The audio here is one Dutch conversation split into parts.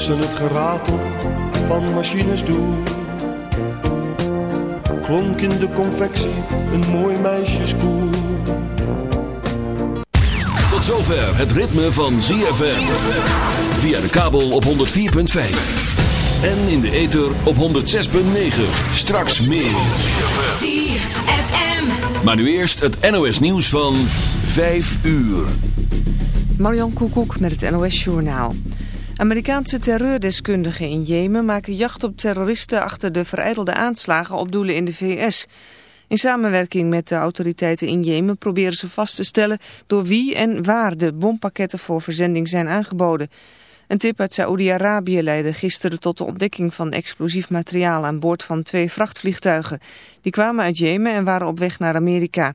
tussen het geratel van machines door. Klonk in de confectie een mooi meisjeskoer. Tot zover het ritme van ZFM. Via de kabel op 104.5. En in de ether op 106.9. Straks meer. ZFM. Maar nu eerst het NOS nieuws van 5 uur. Marion Koekoek met het NOS Journaal. Amerikaanse terreurdeskundigen in Jemen maken jacht op terroristen achter de vereidelde aanslagen op doelen in de VS. In samenwerking met de autoriteiten in Jemen proberen ze vast te stellen door wie en waar de bompakketten voor verzending zijn aangeboden. Een tip uit Saoedi-Arabië leidde gisteren tot de ontdekking van explosief materiaal aan boord van twee vrachtvliegtuigen. Die kwamen uit Jemen en waren op weg naar Amerika.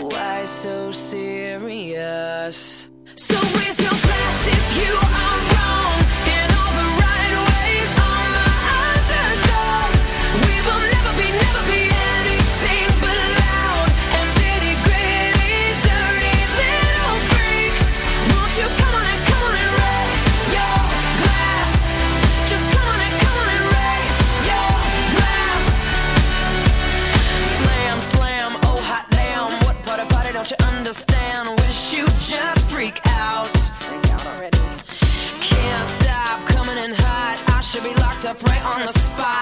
Why so serious? So raise your don't you understand? Wish you just freak out. Freak out already. Can't stop coming in hot. I should be locked up right on the spot.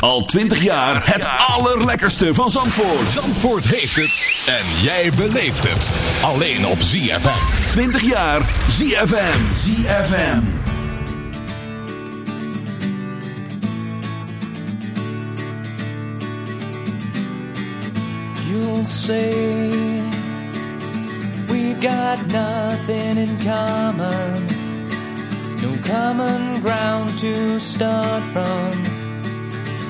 Al 20 jaar het allerlekkerste van Zandvoort. Zandvoort heeft het. En jij beleeft het. Alleen op ZFM. 20 jaar ZFM. ZFM. You'll say we've got nothing in common. No common ground to start from.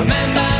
Remember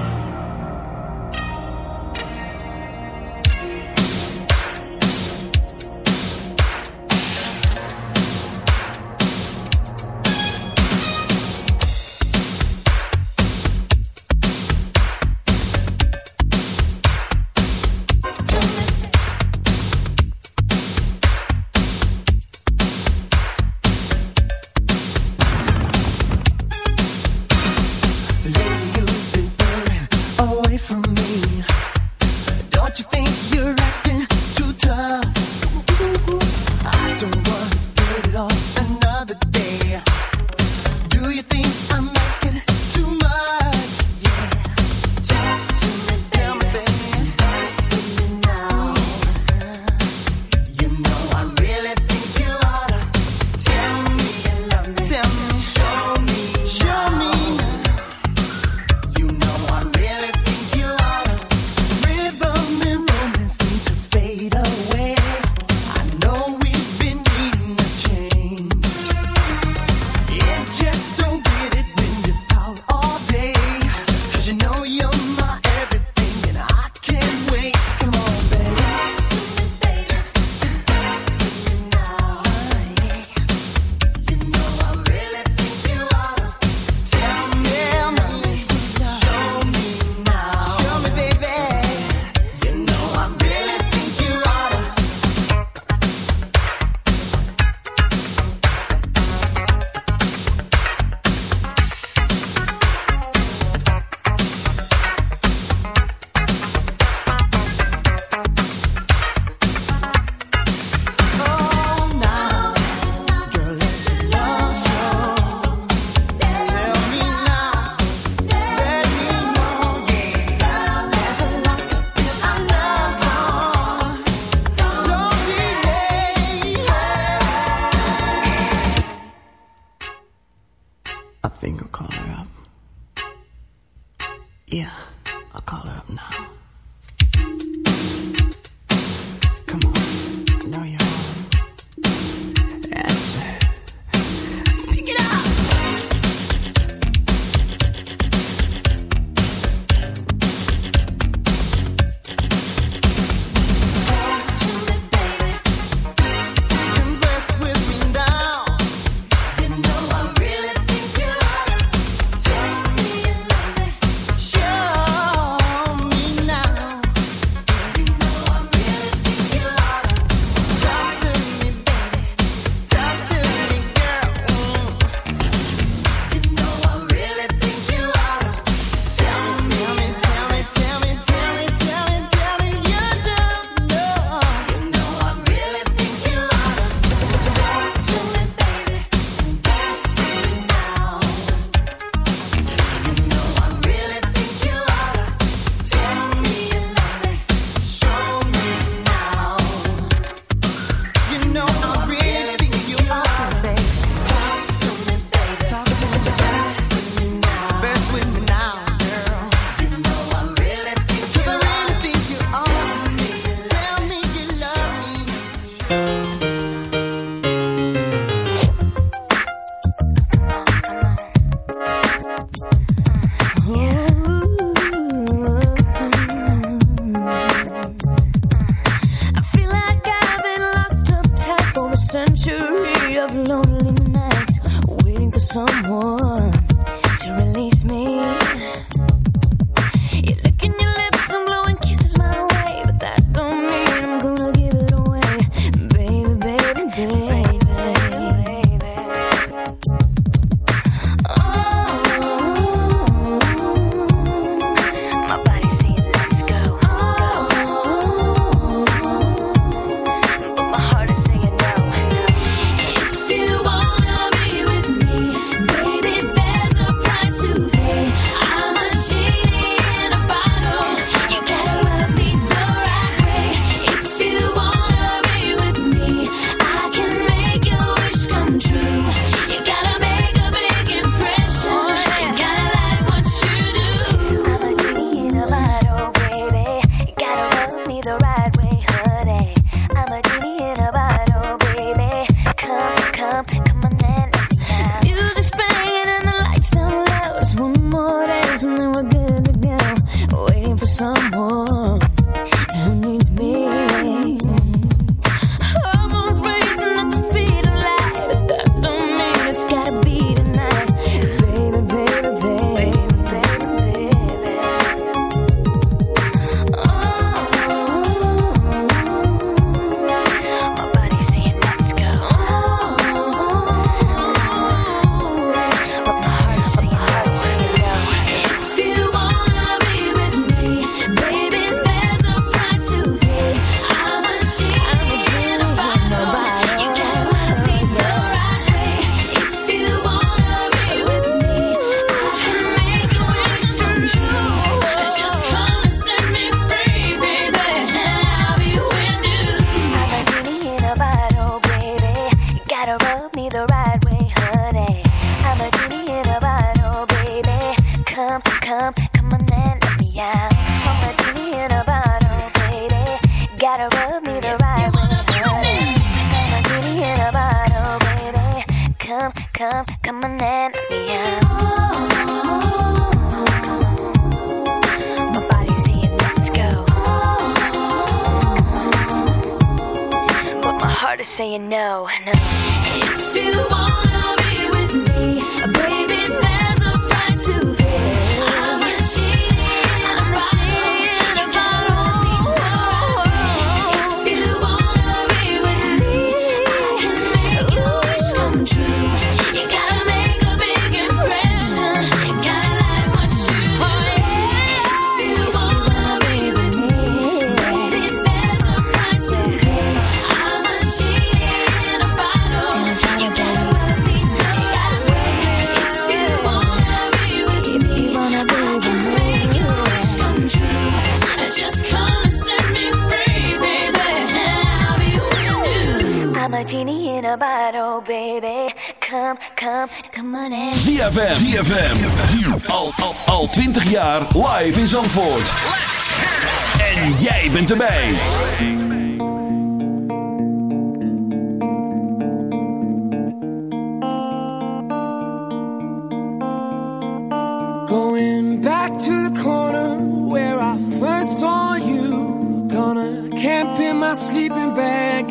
Lonely nights, waiting for someone